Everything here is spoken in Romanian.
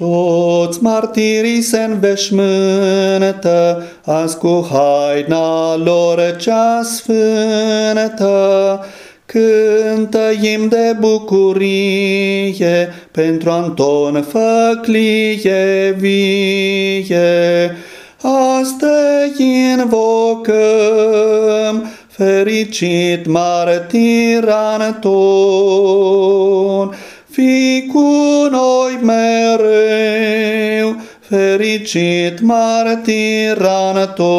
Toți martirii se înveșmântă, azi cu haina lor cea sfântă, Cântăim de bucurie pentru Anton făclie vie. Astăzi invocăm fericit martir Anton, fi cu noi mereu, fericit martiran tu